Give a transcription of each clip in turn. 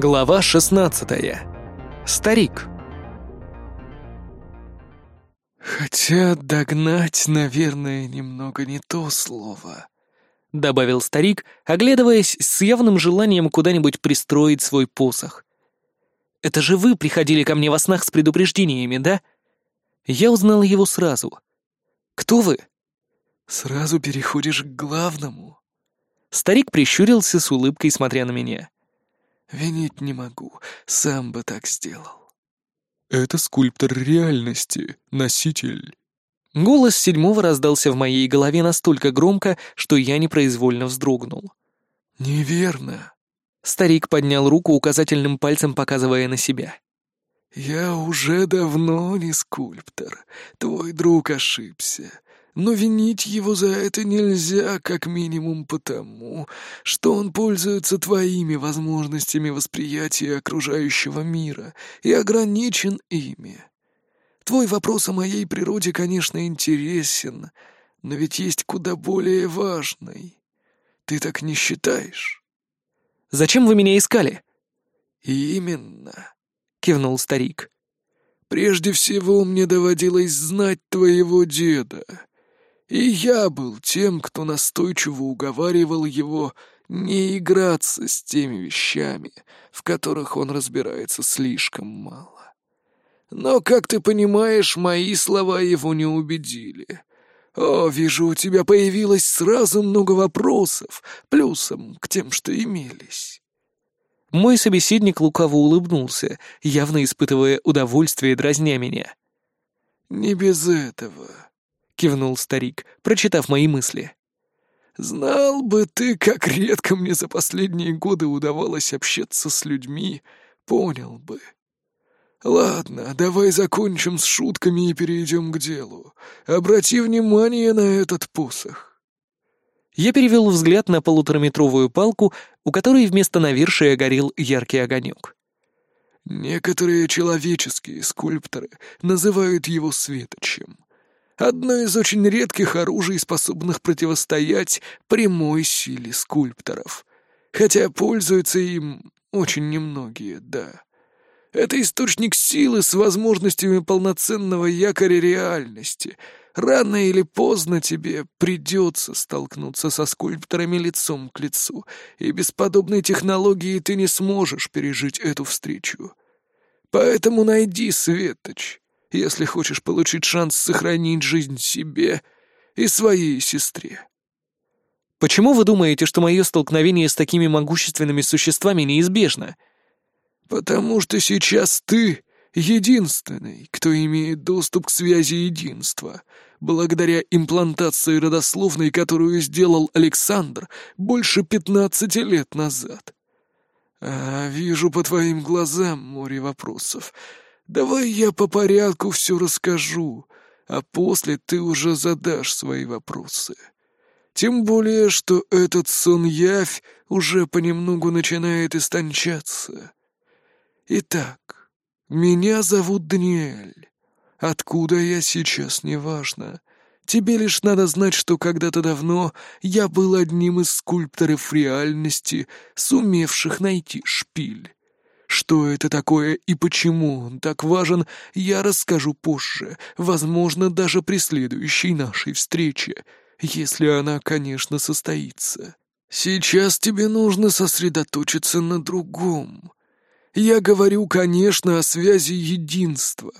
Глава 16. Старик. «Хотя догнать, наверное, немного не то слово», — добавил старик, оглядываясь с явным желанием куда-нибудь пристроить свой посох. «Это же вы приходили ко мне во снах с предупреждениями, да?» Я узнал его сразу. «Кто вы?» «Сразу переходишь к главному». Старик прищурился с улыбкой, смотря на меня. Винить не могу, сам бы так сделал. Это скульптор реальности, носитель. Голос седьмого раздался в моей голове настолько громко, что я непроизвольно вздрогнул. «Неверно». Старик поднял руку указательным пальцем, показывая на себя. «Я уже давно не скульптор. Твой друг ошибся но винить его за это нельзя, как минимум потому, что он пользуется твоими возможностями восприятия окружающего мира и ограничен ими. Твой вопрос о моей природе, конечно, интересен, но ведь есть куда более важный. Ты так не считаешь? Зачем вы меня искали? Именно, кивнул старик. Прежде всего мне доводилось знать твоего деда. И я был тем, кто настойчиво уговаривал его не играться с теми вещами, в которых он разбирается слишком мало. Но, как ты понимаешь, мои слова его не убедили. О, вижу, у тебя появилось сразу много вопросов, плюсом к тем, что имелись. Мой собеседник лукаво улыбнулся, явно испытывая удовольствие, дразня меня. «Не без этого», кивнул старик, прочитав мои мысли. «Знал бы ты, как редко мне за последние годы удавалось общаться с людьми, понял бы. Ладно, давай закончим с шутками и перейдем к делу. Обрати внимание на этот посох». Я перевел взгляд на полутораметровую палку, у которой вместо навершия горел яркий огонек. Некоторые человеческие скульпторы называют его светочем. Одно из очень редких оружий, способных противостоять прямой силе скульпторов. Хотя пользуются им очень немногие, да. Это источник силы с возможностями полноценного якоря реальности. Рано или поздно тебе придется столкнуться со скульпторами лицом к лицу, и без подобной технологии ты не сможешь пережить эту встречу. Поэтому найди Светоч если хочешь получить шанс сохранить жизнь себе и своей сестре. Почему вы думаете, что мое столкновение с такими могущественными существами неизбежно? Потому что сейчас ты единственный, кто имеет доступ к связи единства, благодаря имплантации родословной, которую сделал Александр больше пятнадцати лет назад. А, вижу по твоим глазам море вопросов — Давай я по порядку все расскажу, а после ты уже задашь свои вопросы. Тем более, что этот сон-явь уже понемногу начинает истончаться. Итак, меня зовут Даниэль. Откуда я сейчас, неважно. Тебе лишь надо знать, что когда-то давно я был одним из скульпторов реальности, сумевших найти шпиль. Что это такое и почему он так важен, я расскажу позже, возможно, даже при следующей нашей встрече, если она, конечно, состоится. Сейчас тебе нужно сосредоточиться на другом. Я говорю, конечно, о связи единства.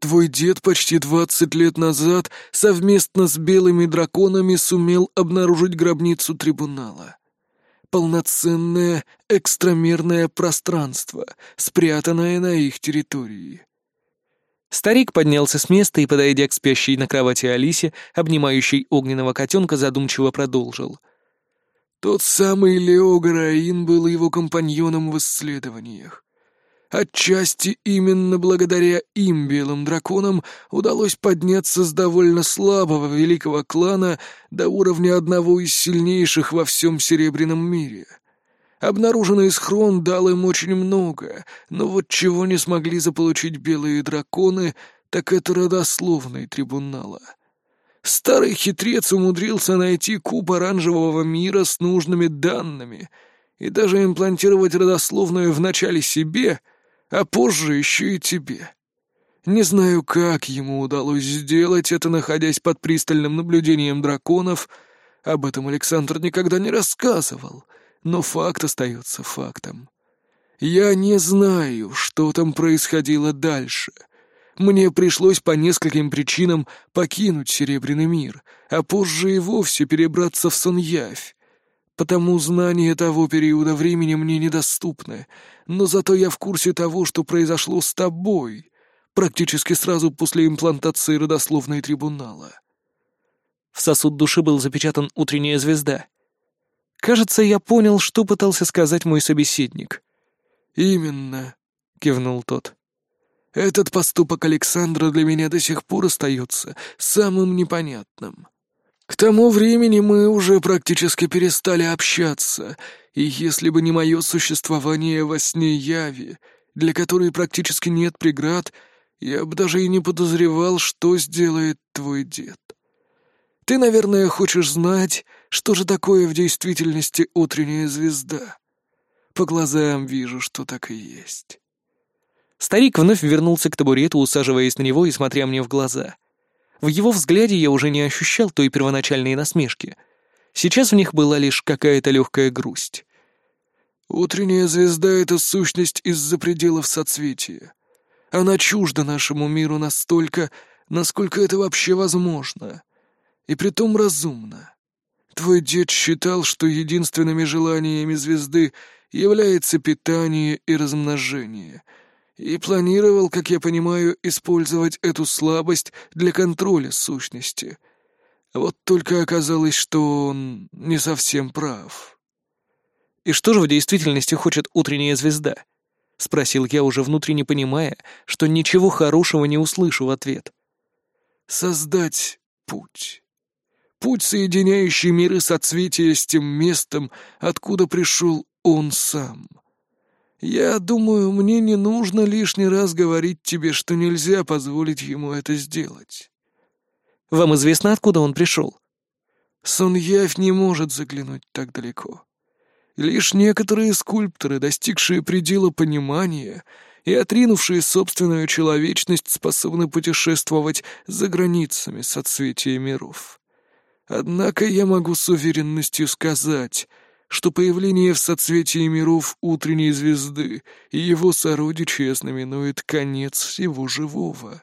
Твой дед почти двадцать лет назад совместно с белыми драконами сумел обнаружить гробницу трибунала полноценное экстрамерное пространство, спрятанное на их территории. Старик поднялся с места и, подойдя к спящей на кровати Алисе, обнимающей огненного котенка, задумчиво продолжил. Тот самый Лео Гараин был его компаньоном в исследованиях. Отчасти именно благодаря им, белым драконам, удалось подняться с довольно слабого великого клана до уровня одного из сильнейших во всем Серебряном мире. Обнаруженный схрон дал им очень много, но вот чего не смогли заполучить белые драконы, так это родословный трибунала. Старый хитрец умудрился найти куб оранжевого мира с нужными данными — и даже имплантировать родословную вначале себе, а позже еще и тебе. Не знаю, как ему удалось сделать это, находясь под пристальным наблюдением драконов. Об этом Александр никогда не рассказывал, но факт остается фактом. Я не знаю, что там происходило дальше. Мне пришлось по нескольким причинам покинуть Серебряный мир, а позже и вовсе перебраться в Сонявь. Потому знания того периода времени мне недоступны, но зато я в курсе того, что произошло с тобой, практически сразу после имплантации родословной трибунала. В сосуд души был запечатан утренняя звезда. Кажется, я понял, что пытался сказать мой собеседник. «Именно», — кивнул тот. «Этот поступок Александра для меня до сих пор остается самым непонятным. К тому времени мы уже практически перестали общаться, и если бы не мое существование во сне Яви, для которой практически нет преград, я бы даже и не подозревал, что сделает твой дед. Ты, наверное, хочешь знать, что же такое в действительности утренняя звезда. По глазам вижу, что так и есть. Старик вновь вернулся к табурету, усаживаясь на него и смотря мне в глаза. В его взгляде я уже не ощущал той первоначальной насмешки. Сейчас в них была лишь какая-то легкая грусть. «Утренняя звезда — это сущность из-за пределов соцветия. Она чужда нашему миру настолько, насколько это вообще возможно. И притом разумно. Твой дед считал, что единственными желаниями звезды является питание и размножение, и планировал, как я понимаю, использовать эту слабость для контроля сущности. Вот только оказалось, что он не совсем прав. «И что же в действительности хочет утренняя звезда?» — спросил я, уже внутренне понимая, что ничего хорошего не услышу в ответ. «Создать путь» путь, соединяющий миры соцветия с тем местом, откуда пришел он сам. Я думаю, мне не нужно лишний раз говорить тебе, что нельзя позволить ему это сделать. Вам известно, откуда он пришел? Суньявь не может заглянуть так далеко. Лишь некоторые скульпторы, достигшие предела понимания и отринувшие собственную человечность, способны путешествовать за границами соцветия миров. Однако я могу с уверенностью сказать — что появление в соцветии миров утренней звезды и его сородичи знаменует конец всего живого.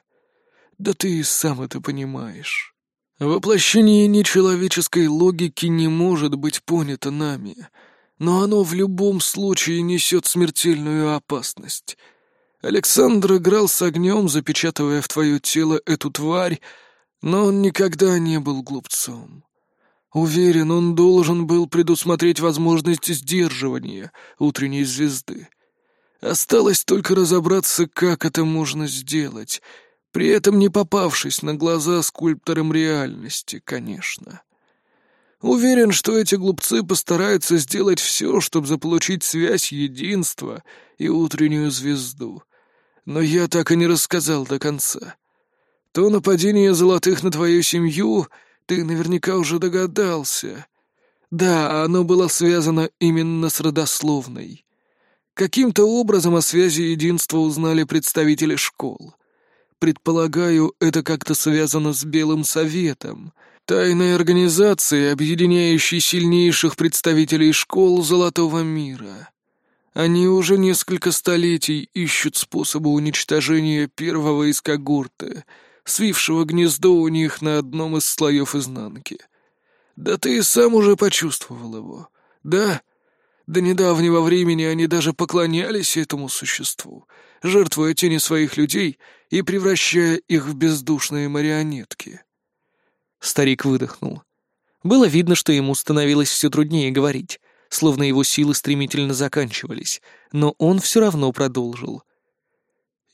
Да ты и сам это понимаешь. Воплощение нечеловеческой логики не может быть понято нами, но оно в любом случае несет смертельную опасность. Александр играл с огнем, запечатывая в твое тело эту тварь, но он никогда не был глупцом. Уверен, он должен был предусмотреть возможность сдерживания утренней звезды. Осталось только разобраться, как это можно сделать, при этом не попавшись на глаза скульпторам реальности, конечно. Уверен, что эти глупцы постараются сделать все, чтобы заполучить связь единства и утреннюю звезду. Но я так и не рассказал до конца. То нападение золотых на твою семью — ты наверняка уже догадался. Да, оно было связано именно с родословной. Каким-то образом о связи единства узнали представители школ. Предполагаю, это как-то связано с Белым Советом, тайной организацией, объединяющей сильнейших представителей школ Золотого мира. Они уже несколько столетий ищут способы уничтожения первого из когорты — свившего гнездо у них на одном из слоев изнанки. Да ты и сам уже почувствовал его. Да, до недавнего времени они даже поклонялись этому существу, жертвуя тени своих людей и превращая их в бездушные марионетки. Старик выдохнул. Было видно, что ему становилось все труднее говорить, словно его силы стремительно заканчивались, но он все равно продолжил —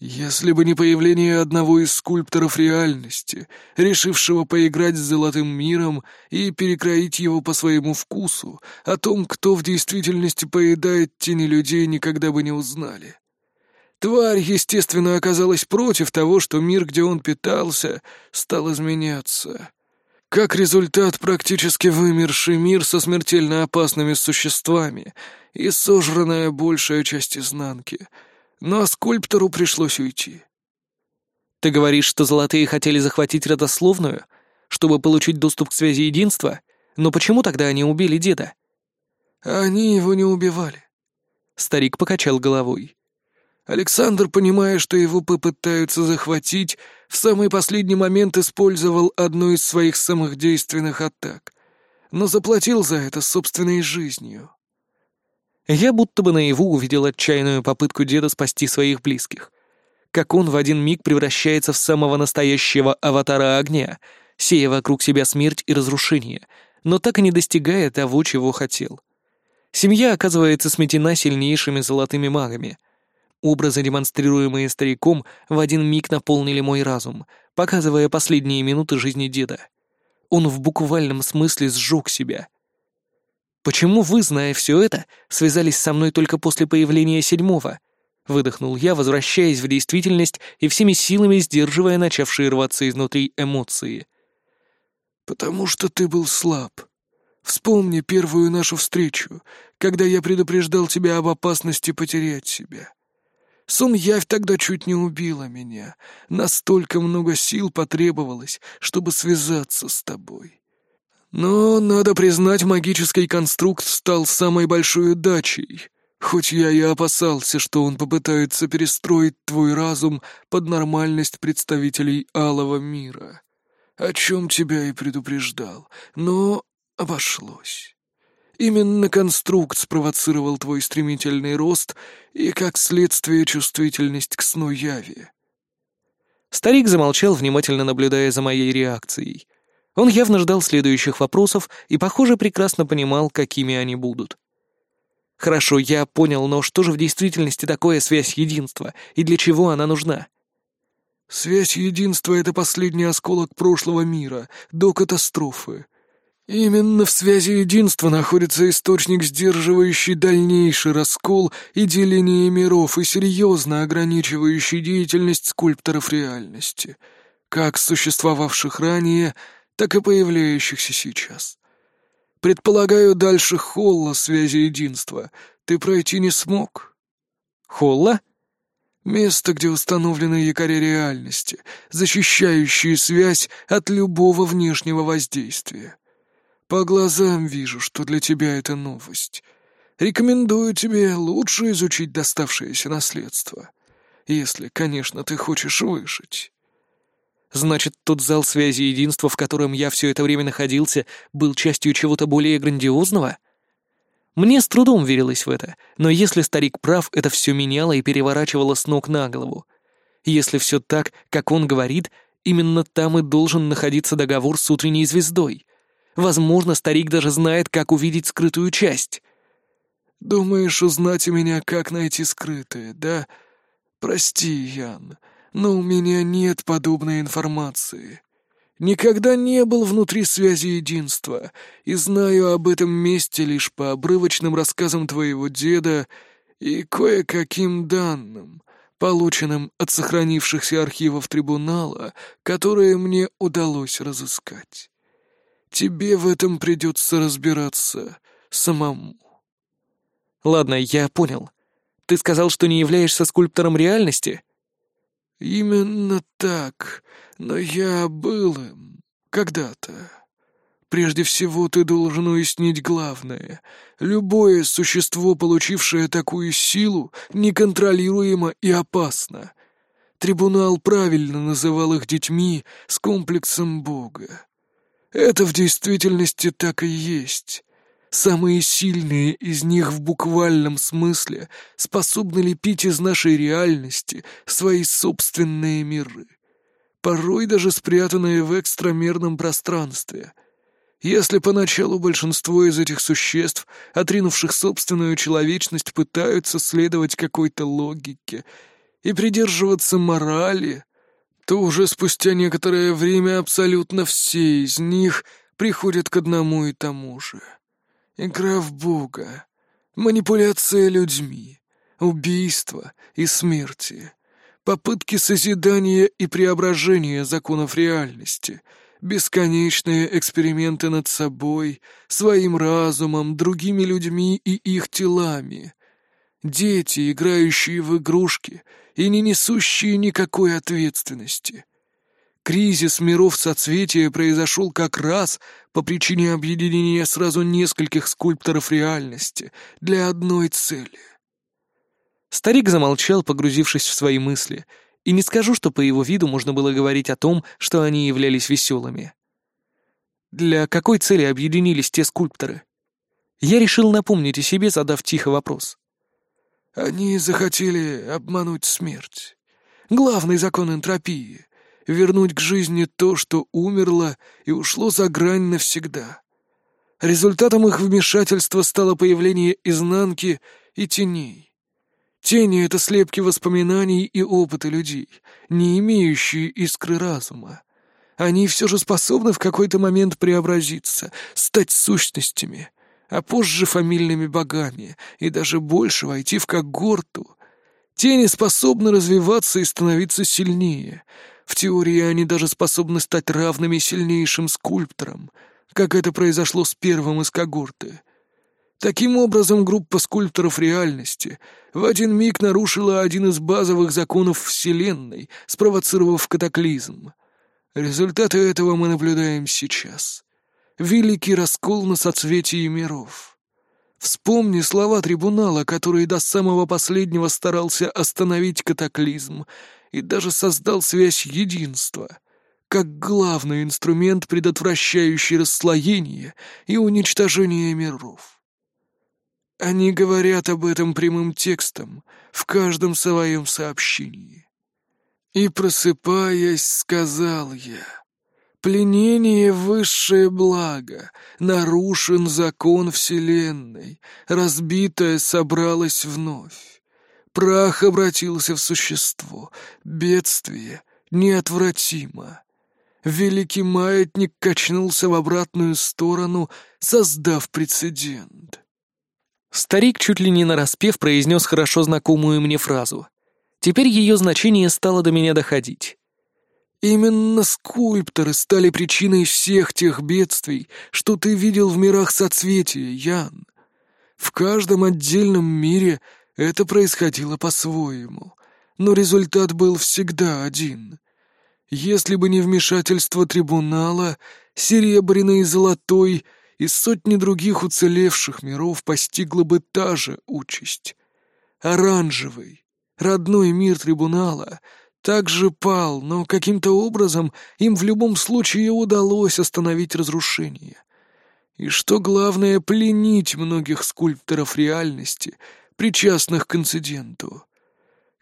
если бы не появление одного из скульпторов реальности, решившего поиграть с золотым миром и перекроить его по своему вкусу, о том, кто в действительности поедает тени людей, никогда бы не узнали. Тварь, естественно, оказалась против того, что мир, где он питался, стал изменяться. Как результат, практически вымерший мир со смертельно опасными существами и сожранная большая часть изнанки. Но скульптору пришлось уйти. Ты говоришь, что золотые хотели захватить родословную, чтобы получить доступ к связи единства? Но почему тогда они убили деда? Они его не убивали. Старик покачал головой. Александр, понимая, что его попытаются захватить, в самый последний момент использовал одну из своих самых действенных атак, но заплатил за это собственной жизнью. Я будто бы наяву увидел отчаянную попытку деда спасти своих близких. Как он в один миг превращается в самого настоящего аватара огня, сея вокруг себя смерть и разрушение, но так и не достигая того, чего хотел. Семья оказывается сметена сильнейшими золотыми магами — Образы, демонстрируемые стариком, в один миг наполнили мой разум, показывая последние минуты жизни деда. Он в буквальном смысле сжег себя. «Почему вы, зная все это, связались со мной только после появления седьмого?» Выдохнул я, возвращаясь в действительность и всеми силами сдерживая начавшие рваться изнутри эмоции. «Потому что ты был слаб. Вспомни первую нашу встречу, когда я предупреждал тебя об опасности потерять себя. Сун-Явь тогда чуть не убила меня. Настолько много сил потребовалось, чтобы связаться с тобой. Но, надо признать, магический конструкт стал самой большой удачей. Хоть я и опасался, что он попытается перестроить твой разум под нормальность представителей алого мира. О чем тебя и предупреждал, но обошлось. Именно конструкт спровоцировал твой стремительный рост и, как следствие, чувствительность к сну яви. Старик замолчал, внимательно наблюдая за моей реакцией. Он явно ждал следующих вопросов и, похоже, прекрасно понимал, какими они будут. Хорошо, я понял, но что же в действительности такое связь единства и для чего она нужна? Связь единства — это последний осколок прошлого мира, до катастрофы. Именно в связи единства находится источник, сдерживающий дальнейший раскол и деление миров и серьезно ограничивающий деятельность скульпторов реальности, как существовавших ранее, так и появляющихся сейчас. Предполагаю, дальше холла связи единства ты пройти не смог. Холла? Место, где установлены якоря реальности, защищающие связь от любого внешнего воздействия. По глазам вижу, что для тебя это новость. Рекомендую тебе лучше изучить доставшееся наследство. Если, конечно, ты хочешь выжить. Значит, тот зал связи единства, в котором я все это время находился, был частью чего-то более грандиозного? Мне с трудом верилось в это, но если старик прав, это все меняло и переворачивало с ног на голову. Если все так, как он говорит, именно там и должен находиться договор с утренней звездой. Возможно, старик даже знает, как увидеть скрытую часть. «Думаешь, узнать у меня, как найти скрытое, да? Прости, Ян, но у меня нет подобной информации. Никогда не был внутри связи единства, и знаю об этом месте лишь по обрывочным рассказам твоего деда и кое-каким данным, полученным от сохранившихся архивов трибунала, которые мне удалось разыскать. Тебе в этом придется разбираться самому. Ладно, я понял. Ты сказал, что не являешься скульптором реальности? Именно так, но я был им когда-то. Прежде всего ты должен уяснить главное. Любое существо, получившее такую силу, неконтролируемо и опасно. Трибунал правильно называл их детьми с комплексом Бога. Это в действительности так и есть. Самые сильные из них в буквальном смысле способны лепить из нашей реальности свои собственные миры, порой даже спрятанные в экстрамерном пространстве. Если поначалу большинство из этих существ, отринувших собственную человечность, пытаются следовать какой-то логике и придерживаться морали, то уже спустя некоторое время абсолютно все из них приходят к одному и тому же. Игра в Бога, манипуляция людьми, убийство и смерти, попытки созидания и преображения законов реальности, Бесконечные эксперименты над собой, своим разумом, другими людьми и их телами. Дети, играющие в игрушки и не несущие никакой ответственности. Кризис миров соцветия произошел как раз по причине объединения сразу нескольких скульпторов реальности для одной цели. Старик замолчал, погрузившись в свои мысли, и не скажу, что по его виду можно было говорить о том, что они являлись веселыми. Для какой цели объединились те скульпторы? Я решил напомнить о себе, задав тихо вопрос. Они захотели обмануть смерть. Главный закон энтропии — вернуть к жизни то, что умерло и ушло за грань навсегда. Результатом их вмешательства стало появление изнанки и теней. Тени — это слепки воспоминаний и опыта людей, не имеющие искры разума. Они все же способны в какой-то момент преобразиться, стать сущностями, а позже фамильными богами и даже больше войти в когорту. Тени способны развиваться и становиться сильнее. В теории они даже способны стать равными сильнейшим скульпторам, как это произошло с первым из когорты — Таким образом, группа скульпторов реальности в один миг нарушила один из базовых законов Вселенной, спровоцировав катаклизм. Результаты этого мы наблюдаем сейчас. Великий раскол на соцветии миров. Вспомни слова трибунала, который до самого последнего старался остановить катаклизм и даже создал связь единства, как главный инструмент, предотвращающий расслоение и уничтожение миров. Они говорят об этом прямым текстом в каждом своем сообщении. И, просыпаясь, сказал я, «Пленение — высшее благо, нарушен закон Вселенной, разбитое собралось вновь. Прах обратился в существо, бедствие неотвратимо». Великий маятник качнулся в обратную сторону, создав прецедент. Старик чуть ли не нараспев произнес хорошо знакомую мне фразу. Теперь ее значение стало до меня доходить. «Именно скульпторы стали причиной всех тех бедствий, что ты видел в мирах соцветия, Ян. В каждом отдельном мире это происходило по-своему, но результат был всегда один. Если бы не вмешательство трибунала, серебряный и золотой — и сотни других уцелевших миров постигла бы та же участь. Оранжевый, родной мир трибунала, также пал, но каким-то образом им в любом случае удалось остановить разрушение. И что главное, пленить многих скульпторов реальности, причастных к инциденту.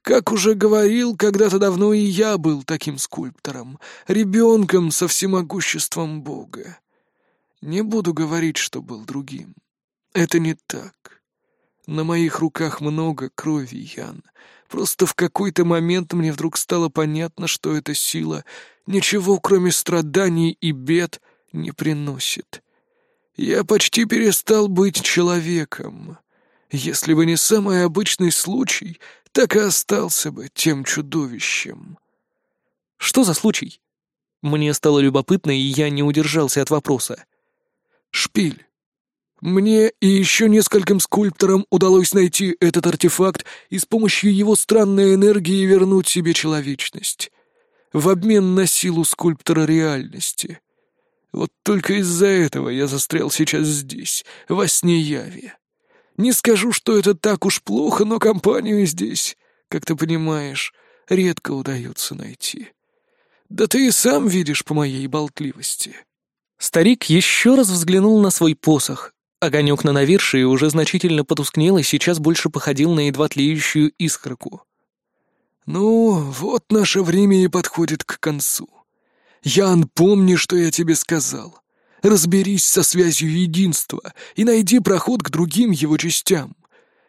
Как уже говорил, когда-то давно и я был таким скульптором, ребенком со всемогуществом Бога. Не буду говорить, что был другим. Это не так. На моих руках много крови, Ян. Просто в какой-то момент мне вдруг стало понятно, что эта сила ничего, кроме страданий и бед, не приносит. Я почти перестал быть человеком. Если бы не самый обычный случай, так и остался бы тем чудовищем. Что за случай? Мне стало любопытно, и я не удержался от вопроса. Шпиль. Мне и еще нескольким скульпторам удалось найти этот артефакт и с помощью его странной энергии вернуть себе человечность. В обмен на силу скульптора реальности. Вот только из-за этого я застрял сейчас здесь, во сне яви. Не скажу, что это так уж плохо, но компанию здесь, как ты понимаешь, редко удается найти. Да ты и сам видишь по моей болтливости. Старик еще раз взглянул на свой посох. Огонек на навершии уже значительно потускнел и сейчас больше походил на едва тлеющую искорку. «Ну, вот наше время и подходит к концу. Ян, помни, что я тебе сказал. Разберись со связью единства и найди проход к другим его частям.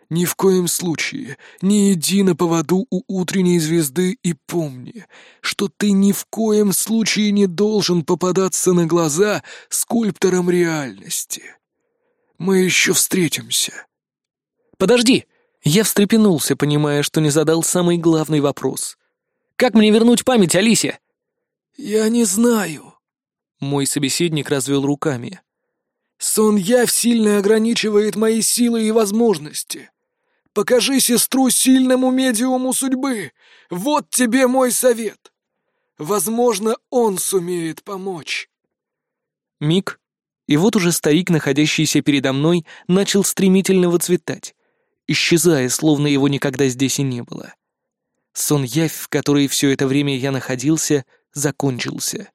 Ни в коем случае не иди на поводу у утренней звезды и помни, что ты ни в коем случае не должен попадаться на глаза скульпторам реальности. Мы еще встретимся. Подожди! Я встрепенулся, понимая, что не задал самый главный вопрос. Как мне вернуть память Алисе? Я не знаю. Мой собеседник развел руками. «Сон-явь сильно ограничивает мои силы и возможности. Покажи сестру сильному медиуму судьбы. Вот тебе мой совет. Возможно, он сумеет помочь». Миг, и вот уже старик, находящийся передо мной, начал стремительно выцветать, исчезая, словно его никогда здесь и не было. Сон-явь, в которой все это время я находился, закончился.